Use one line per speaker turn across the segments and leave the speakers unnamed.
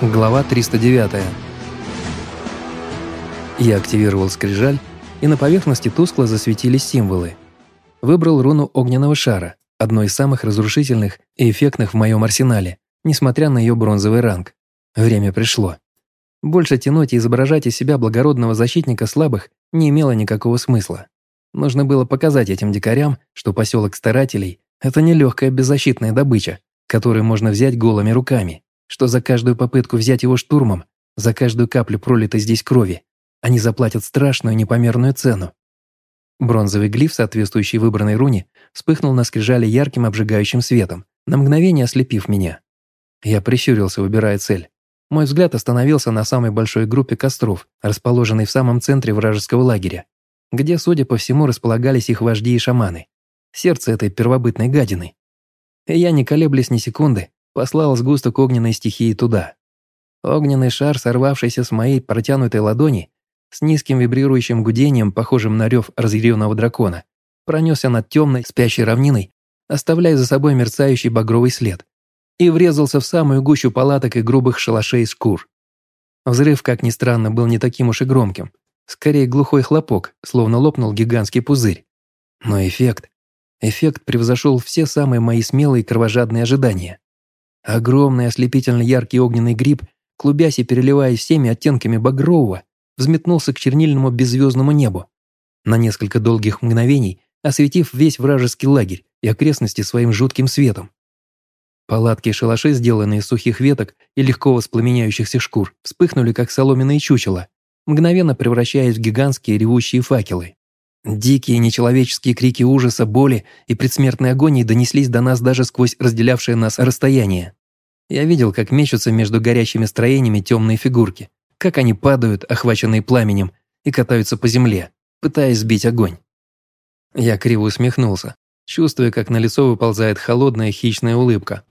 Глава 309. Я активировал скрижаль, и на поверхности тускло засветились символы. Выбрал руну огненного шара, одной из самых разрушительных и эффектных в моем арсенале, несмотря на ее бронзовый ранг. Время пришло. Больше тянуть и изображать из себя благородного защитника слабых не имело никакого смысла. Нужно было показать этим дикарям, что поселок старателей – это не легкая беззащитная добыча, которую можно взять голыми руками, что за каждую попытку взять его штурмом, за каждую каплю пролитой здесь крови, они заплатят страшную непомерную цену. Бронзовый глиф, соответствующий выбранной руне, вспыхнул на скрижале ярким обжигающим светом, на мгновение ослепив меня. Я прищурился, выбирая цель. Мой взгляд остановился на самой большой группе костров, расположенной в самом центре вражеского лагеря, где, судя по всему, располагались их вожди и шаманы. Сердце этой первобытной гадины. И я, не колеблясь ни секунды, послал сгусток огненной стихии туда. Огненный шар, сорвавшийся с моей протянутой ладони, с низким вибрирующим гудением, похожим на рев разъяренного дракона, пронесся над темной, спящей равниной, оставляя за собой мерцающий багровый след, и врезался в самую гущу палаток и грубых шалашей шкур. Взрыв, как ни странно, был не таким уж и громким. Скорее глухой хлопок, словно лопнул гигантский пузырь. Но эффект... Эффект превзошел все самые мои смелые кровожадные ожидания. Огромный ослепительно яркий огненный гриб, клубясь и переливаясь всеми оттенками багрового, взметнулся к чернильному беззвездному небу. На несколько долгих мгновений осветив весь вражеский лагерь и окрестности своим жутким светом. Палатки и шалаши, сделанные из сухих веток и легко воспламеняющихся шкур, вспыхнули, как соломенные чучела, мгновенно превращаясь в гигантские ревущие факелы. Дикие нечеловеческие крики ужаса, боли и предсмертной агонии донеслись до нас даже сквозь разделявшее нас расстояние. Я видел, как мечутся между горящими строениями темные фигурки, как они падают, охваченные пламенем, и катаются по земле, пытаясь сбить огонь. Я криво усмехнулся, чувствуя, как на лицо выползает холодная хищная улыбка,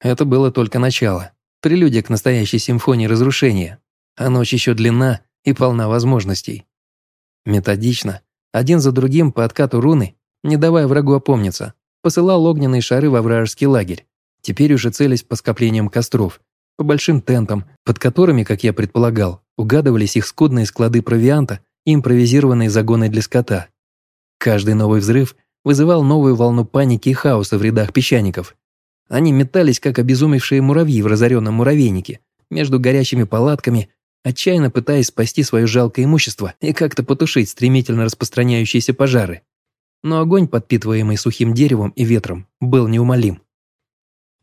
это было только начало, прелюдия к настоящей симфонии разрушения, а ночь еще длинна и полна возможностей. Методично, один за другим по откату руны, не давая врагу опомниться, посылал огненные шары во вражеский лагерь, теперь уже целясь по скоплениям костров, по большим тентам, под которыми, как я предполагал, угадывались их скудные склады провианта и импровизированные загоны для скота. Каждый новый взрыв вызывал новую волну паники и хаоса в рядах песчаников, они метались, как обезумевшие муравьи в разоренном муравейнике, между горящими палатками, отчаянно пытаясь спасти свое жалкое имущество и как-то потушить стремительно распространяющиеся пожары. Но огонь, подпитываемый сухим деревом и ветром, был неумолим.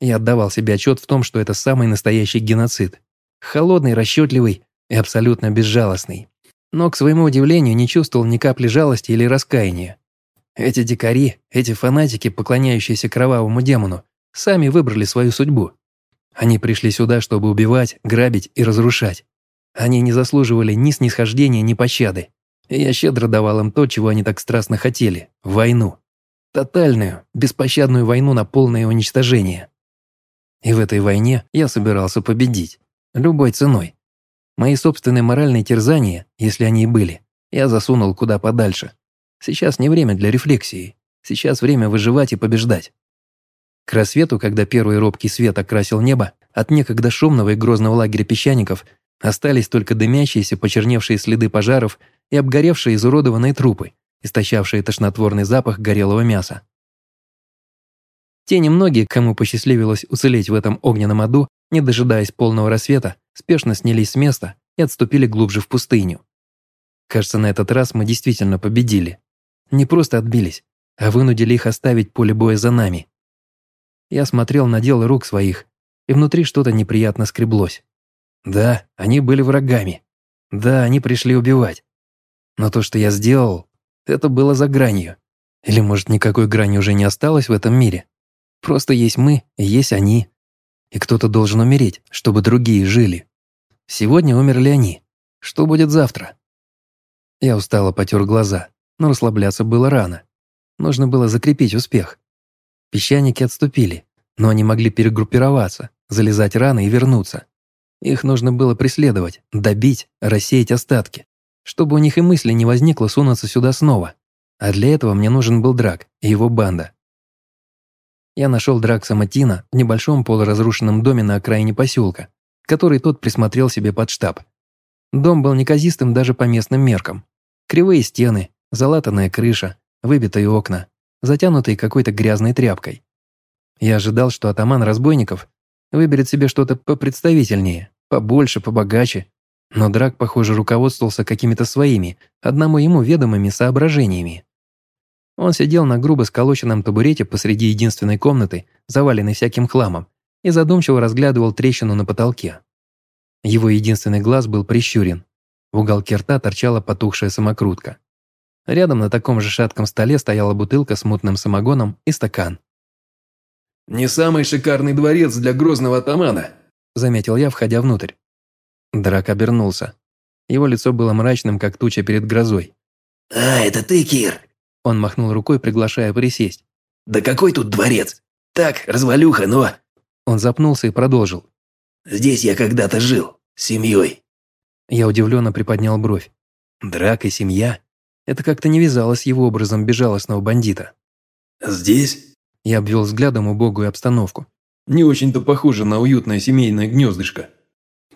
Я отдавал себе отчет в том, что это самый настоящий геноцид. Холодный, расчетливый и абсолютно безжалостный. Но, к своему удивлению, не чувствовал ни капли жалости или раскаяния. Эти дикари, эти фанатики, поклоняющиеся кровавому демону, сами выбрали свою судьбу. Они пришли сюда, чтобы убивать, грабить и разрушать. Они не заслуживали ни снисхождения, ни пощады. И я щедро давал им то, чего они так страстно хотели – войну. Тотальную, беспощадную войну на полное уничтожение. И в этой войне я собирался победить. Любой ценой. Мои собственные моральные терзания, если они и были, я засунул куда подальше. Сейчас не время для рефлексии. Сейчас время выживать и побеждать. К рассвету, когда первый робкий свет окрасил небо, от некогда шумного и грозного лагеря песчаников остались только дымящиеся, почерневшие следы пожаров и обгоревшие изуродованные трупы, истощавшие тошнотворный запах горелого мяса. Те немногие, кому посчастливилось уцелеть в этом огненном аду, не дожидаясь полного рассвета, спешно снялись с места и отступили глубже в пустыню. Кажется, на этот раз мы действительно победили. Не просто отбились, а вынудили их оставить поле боя за нами. Я смотрел на дело рук своих, и внутри что-то неприятно скреблось. Да, они были врагами. Да, они пришли убивать. Но то, что я сделал, это было за гранью. Или, может, никакой грани уже не осталось в этом мире? Просто есть мы есть они. И кто-то должен умереть, чтобы другие жили. Сегодня умерли они. Что будет завтра? Я устало потер глаза, но расслабляться было рано. Нужно было закрепить успех. Песчаники отступили, но они могли перегруппироваться, залезать раны и вернуться. Их нужно было преследовать, добить, рассеять остатки, чтобы у них и мысли не возникло сунуться сюда снова. А для этого мне нужен был Драк и его банда. Я нашел Дракса Матина в небольшом полуразрушенном доме на окраине поселка, который тот присмотрел себе под штаб. Дом был неказистым даже по местным меркам. Кривые стены, залатанная крыша, выбитые окна, затянутые какой-то грязной тряпкой. Я ожидал, что атаман разбойников выберет себе что-то попредставительнее, побольше, побогаче, но Драк, похоже, руководствовался какими-то своими, одному ему ведомыми соображениями. Он сидел на грубо сколоченном табурете посреди единственной комнаты, заваленной всяким хламом, и задумчиво разглядывал трещину на потолке. Его единственный глаз был прищурен. В уголке рта торчала потухшая самокрутка. Рядом на таком же шатком столе стояла бутылка с мутным самогоном и стакан.
«Не самый шикарный дворец для грозного атамана»,
заметил я, входя внутрь. Драк обернулся. Его лицо было мрачным, как туча перед грозой.
«А, это ты, Кир?»
Он махнул рукой, приглашая присесть.
«Да какой тут дворец? Так, развалюха, но...»
Он запнулся и продолжил.
«Здесь я когда-то жил, с семьей».
Я удивленно приподнял бровь. Драк и семья? Это как-то не вязалось с его образом безжалостного бандита.
«Здесь?»
Я обвел взглядом убогую обстановку.
«Не очень-то похоже на уютное семейное гнездышко».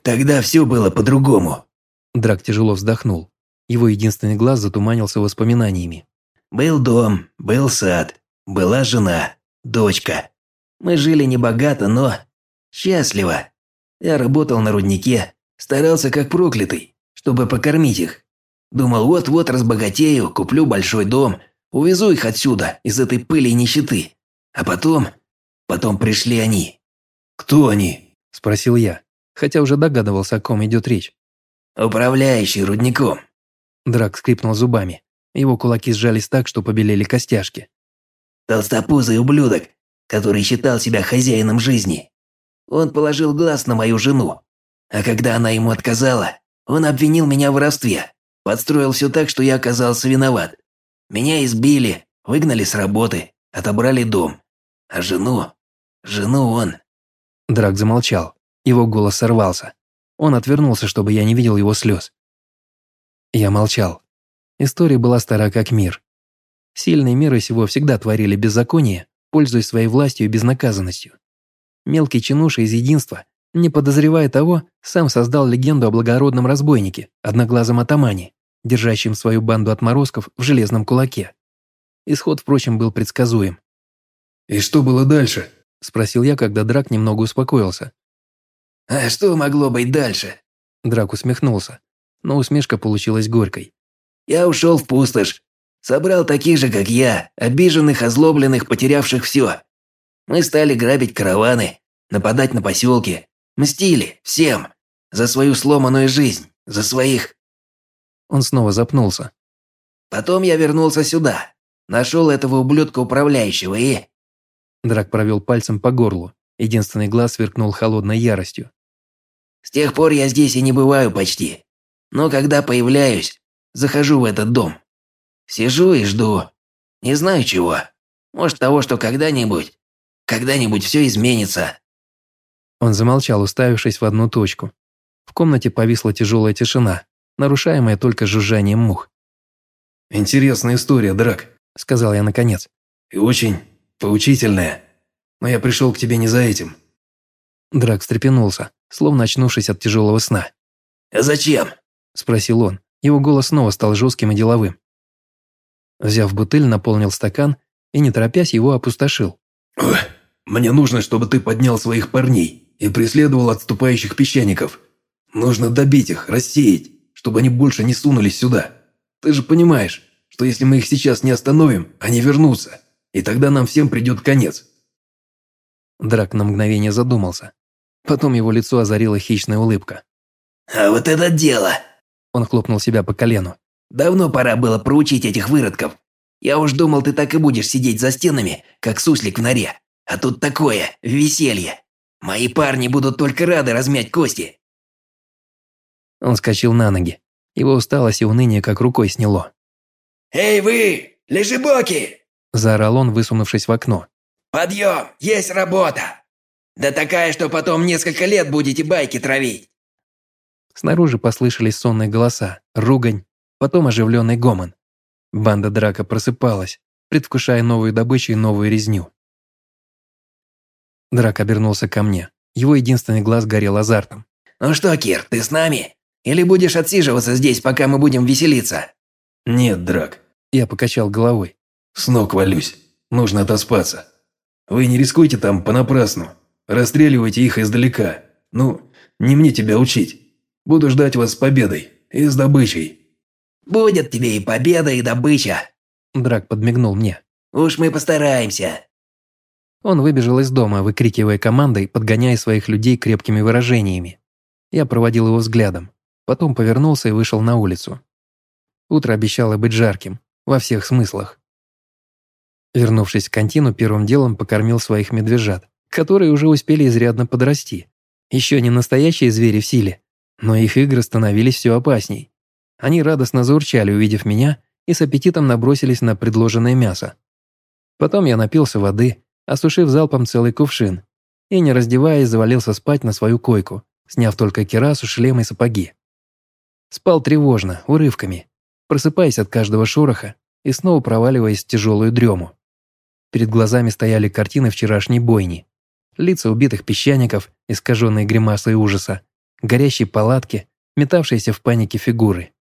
«Тогда все было по-другому».
Драк тяжело вздохнул. Его единственный глаз затуманился воспоминаниями.
«Был дом, был сад, была жена, дочка. Мы жили небогато, но счастливо. Я работал на руднике, старался как проклятый, чтобы покормить их. Думал, вот-вот разбогатею, куплю большой дом, увезу их отсюда, из этой пыли и нищеты. А потом... Потом пришли они.
«Кто они?»
– спросил я, хотя уже догадывался, о ком идет речь.
«Управляющий рудником».
Драк скрипнул зубами. Его кулаки сжались так, что побелели костяшки.
«Толстопузый ублюдок, который считал себя хозяином жизни. Он положил глаз на мою жену. А когда она ему отказала, он обвинил меня в воровстве. Подстроил все так, что я оказался виноват. Меня избили, выгнали с работы, отобрали дом. А жену... Жену он...
Драк замолчал. Его голос сорвался. Он отвернулся, чтобы я не видел его слез. Я молчал. История была стара как мир. Сильные миры сего всегда творили беззаконие, пользуясь своей властью и безнаказанностью. Мелкий чинуша из единства, не подозревая того, сам создал легенду о благородном разбойнике, одноглазом атамане, держащем свою банду отморозков в железном кулаке. Исход, впрочем, был предсказуем.
«И что было дальше?»
– спросил я, когда Драк немного успокоился.
«А что могло быть дальше?»
Драк усмехнулся, но усмешка получилась горькой.
«Я ушел в пустошь. Собрал таких же, как я, обиженных, озлобленных, потерявших все. Мы стали грабить караваны, нападать на поселки, мстили всем за свою сломанную жизнь, за своих...»
Он снова запнулся.
«Потом я вернулся сюда, нашел этого ублюдка управляющего и...»
Драк провел пальцем по горлу. Единственный глаз сверкнул холодной яростью.
«С тех пор я здесь и не бываю почти. Но когда появляюсь, захожу в этот дом. Сижу и жду. Не знаю чего. Может того, что когда-нибудь, когда-нибудь все изменится».
Он замолчал, уставившись в одну точку. В комнате повисла тяжелая тишина, нарушаемая только жужжанием мух.
«Интересная история, Драк», —
сказал я наконец.
«И очень поучительная. Но я пришел к тебе не за этим».
Драк встрепенулся, словно очнувшись от тяжелого сна.
«А зачем?»
– спросил он. Его голос снова стал жестким и деловым. Взяв бутыль, наполнил стакан и, не торопясь, его опустошил.
«Мне нужно, чтобы ты поднял своих парней и преследовал отступающих песчаников. Нужно добить их, рассеять, чтобы они больше не сунулись сюда. Ты же понимаешь, что если мы их сейчас не остановим, они вернутся, и тогда нам всем придет конец».
Драк на мгновение задумался. Потом его лицо озарила хищная улыбка.
«А вот это дело!»
Он хлопнул себя по колену.
«Давно пора было проучить этих выродков. Я уж думал, ты так и будешь сидеть за стенами, как суслик в норе. А тут такое, веселье. Мои парни будут только рады размять кости».
Он скачал на ноги. Его усталость и уныние как рукой сняло.
«Эй вы, лежебоки!»
– заорал он, высунувшись в окно.
«Подъем, есть работа! Да такая, что потом несколько лет будете байки травить!»
Снаружи послышались сонные голоса, ругань, потом оживленный гомон. Банда драка просыпалась, предвкушая новую добычу и новую резню. Драк обернулся ко мне. Его единственный глаз горел азартом.
Ну что, Кир, ты с нами? Или будешь отсиживаться здесь, пока мы будем веселиться?»
«Нет, Драк».
Я покачал головой.
«С ног валюсь. Нужно отоспаться. Вы не рискуйте там понапрасну. Расстреливайте их издалека. Ну, не мне тебя учить. Буду ждать вас с победой и с добычей».
«Будет тебе и победа, и добыча!»
Драк подмигнул мне.
«Уж мы постараемся!»
Он выбежал из дома, выкрикивая командой, подгоняя своих людей крепкими выражениями. Я проводил его взглядом, потом повернулся и вышел на улицу. Утро обещало быть жарким, во всех смыслах. Вернувшись к контину, первым делом покормил своих медвежат, которые уже успели изрядно подрасти. Еще не настоящие звери в силе, но их игры становились все опасней. Они радостно заурчали, увидев меня, и с аппетитом набросились на предложенное мясо. Потом я напился воды, осушив залпом целый кувшин, и, не раздеваясь, завалился спать на свою койку, сняв только кирасу, шлем и сапоги. Спал тревожно, урывками, просыпаясь от каждого шороха и снова проваливаясь в тяжелую дрему. Перед глазами стояли картины вчерашней бойни. Лица убитых песчаников, искаженные гримасой ужаса, горящие палатки, метавшиеся в панике фигуры.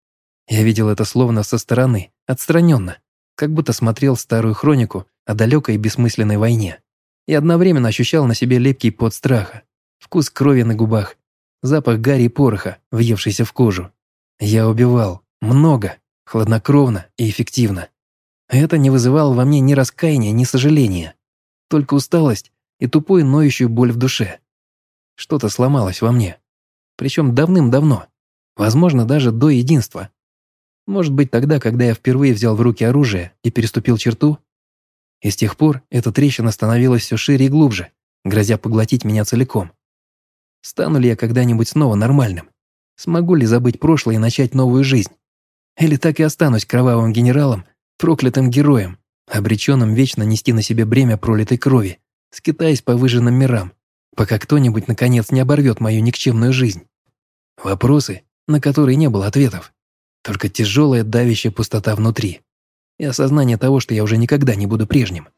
Я видел это словно со стороны, отстраненно, как будто смотрел старую хронику о далекой и бессмысленной войне. И одновременно ощущал на себе лепкий пот страха, вкус крови на губах, запах гари и пороха, въевшийся в кожу. Я убивал. Много. Хладнокровно и эффективно. Это не вызывало во мне ни раскаяния, ни сожаления. Только усталость и тупую ноющую боль в душе. Что-то сломалось во мне. Причем давным-давно. Возможно, даже до единства. Может быть, тогда, когда я впервые взял в руки оружие и переступил черту? И с тех пор эта трещина становилась все шире и глубже, грозя поглотить меня целиком. Стану ли я когда-нибудь снова нормальным? Смогу ли забыть прошлое и начать новую жизнь? Или так и останусь кровавым генералом, проклятым героем, обреченным вечно нести на себе бремя пролитой крови, скитаясь по выжженным мирам, пока кто-нибудь наконец не оборвет мою никчемную жизнь? Вопросы, на которые не было ответов. Только тяжелая давящая пустота внутри. И осознание того, что я уже никогда не буду прежним.